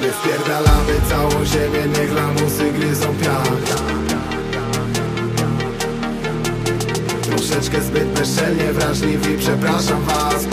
My wpierdalamy całą ziemię, niech lamusy gryzą piach Troszeczkę zbyt bezczelnie wrażliwi, przepraszam was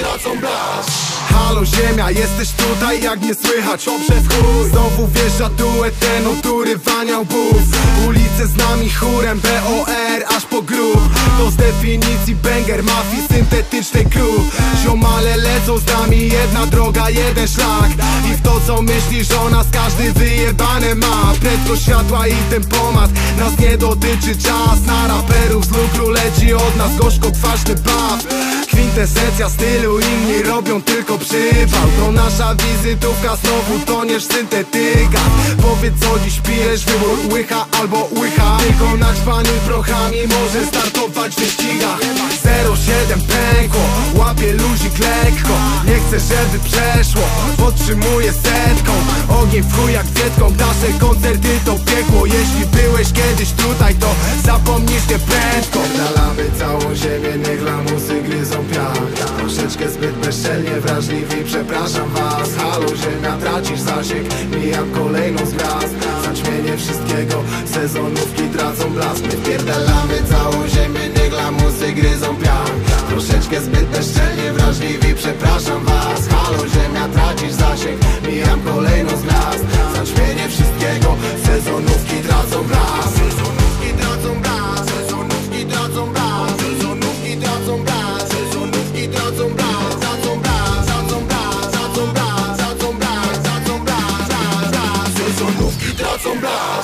tracą blask Halo ziemia, jesteś tutaj jak nie słychać? Poprzez chuj. Znowu wjeżdża duet ten otury waniał bus. Ulice z nami chórem BOR aż po grób. To z definicji banger mafii syntetycznej crew Ziomale lecą z nami jedna droga, jeden szlak. I w to co myślisz o nas każdy wyjebane ma. Prędkość światła i tempomat Nas nie dotyczy. Czas Na raperów z lukru leci od nas. Gorzko kwaśny baw Kwintesencja stylu, inni robią tylko przypał. To nasza wizytówka, znowu toniesz w syntetykach Powiedz co dziś pijesz, wybór łycha albo łycha. Tylko naćpany prochami może startować w wyścigach 07 pękło, łapie luzik lekko. Nie chcę żeby przeszło, podtrzymuję setką. Ogień w chuj jak dziecką, nasze koncerty to piekło. Jeśli byłeś kiedyś tutaj to zapomnisz nie prędko. Dalamy całą ziemię, niech lamusy gryzą Troszeczkę zbyt bezczelnie wrażliwi, przepraszam was Halo ziemia, tracisz zasięg, mijam kolejną z gwiazd. Zaćmienie wszystkiego, sezonówki tracą blask. My wpierdalamy całą ziemię, niech lamusy gryzą piach Troszeczkę zbyt bezczelnie wrażliwi, przepraszam was Halo ziemia, tracisz zasięg, mijam kolejną z gwiazd. Zaćmienie wszystkiego, sezonówki tracą blask. Sezonówki tracą blask, Sezonówki tracą blask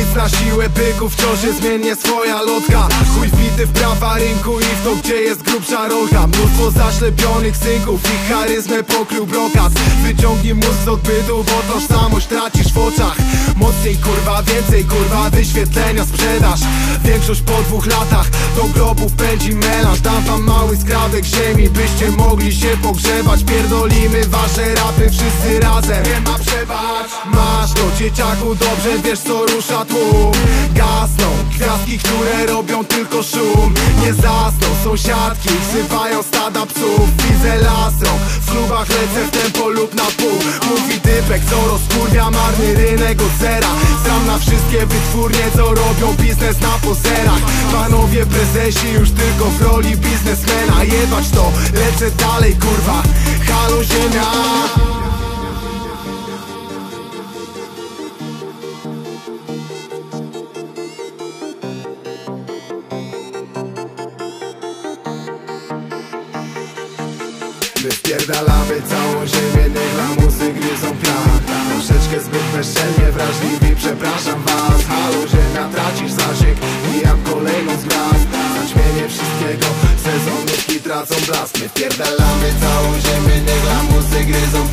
nic na siłę byków, wciąż jest zmiennie swoja lotka. Chuj wbity w prawa rynku i w to, gdzie jest grubsza rolka Mnóstwo zaślepionych synków i charyzmę pokrył brokat. Wyciągnij mózg z odbytu, bo tożsamość tracisz w oczach. Mocniej kurwa, więcej kurwa, wyświetlenia sprzedaż. Większość po dwóch latach do grobów pędzi melanż. Dam wam mały skrawek ziemi, byście mogli się pogrzebać. Pierdolimy wasze rapy wszyscy razem. Nie ma przebacz Masz to dzieciaku, dobrze wiesz co rusza Gasną gwiazdki, które robią tylko szum. Nie zasną sąsiadki, wzywają stada psów. Widzę lasrą, w klubach lecę w tempo lub na pół. Mówi typek, co rozkurwia marny rynek od zera. Sam na wszystkie wytwórnie, co robią biznes na pozerach. Panowie prezesi już tylko w roli biznesmena. Jebać to, lecę dalej kurwa. Halo ziemia My wpierdalamy całą ziemię, niech lamusy gryzą piach. Troszeczkę zbyt bezczelnie wrażliwi, przepraszam was. Halo ziemia, tracisz zasięg, mijam kolejną z gwiazd. Zaćmienie wszystkiego, sezonówki tracą blask. My wpierdalamy całą ziemię, niech lamusy gryzą